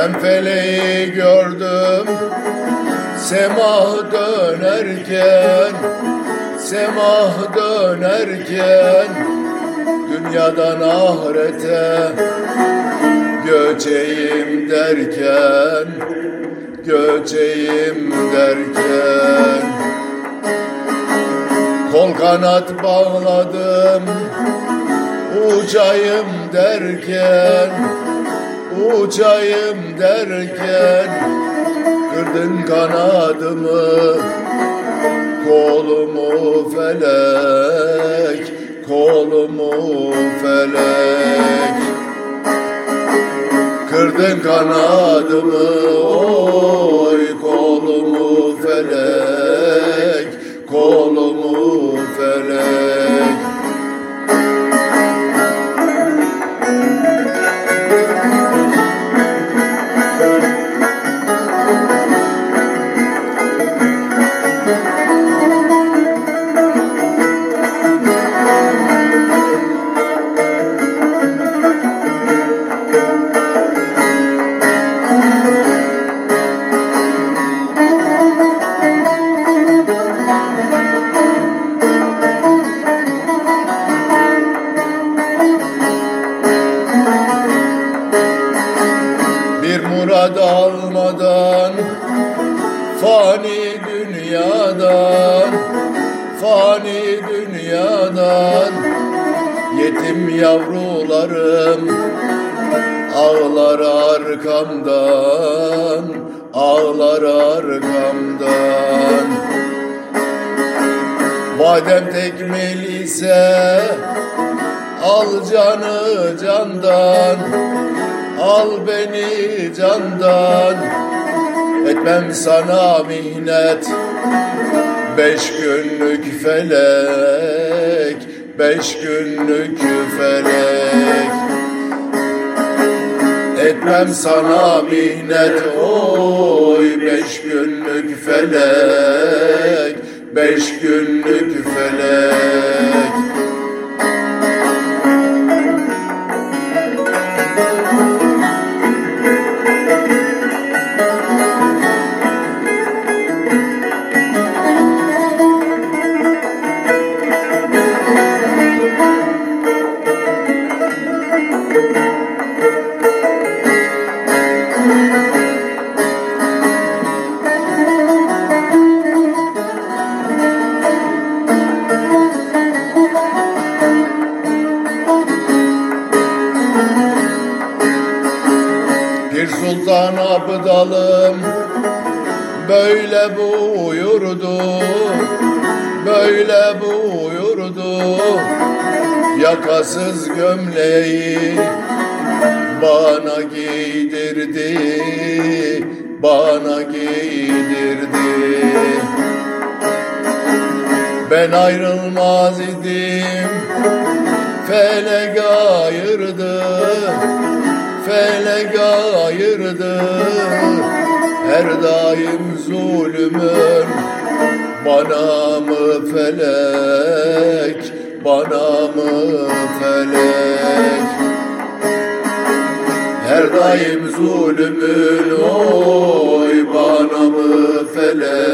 Ben feleği gördüm. Semah dönerken Semah dönerken Dünyadan ahirete Göçeyim derken Göçeyim derken. Kol kanat bağladım Uçayım derken Uçayım derken Kırdın kanadımı Kolumu felek Kolumu felek. Kırdın kanadımı Oy murad almadan Fani dünyadan Fani dünyadan Yetim yavrularım Ağlar arkamdan Ağlar arkamdan. Madem tekmil ise Al canı candan Al beni candan Etmem sana minnet. Beş günlük felek Beş günlük felek. Etmem sana minnet Oy beş günlük felek Beş günlük felek sultan abdalım böyle buyurdu böyle buyurdu. Yakasız gömleği bana giydirdi bana giydirdi. Ben ayrılmaz idim felek ayırdı felek ayırdı Her daim zulümün Bana mı felek Bana mı felek? Her daim zulümün Oy bana mı felek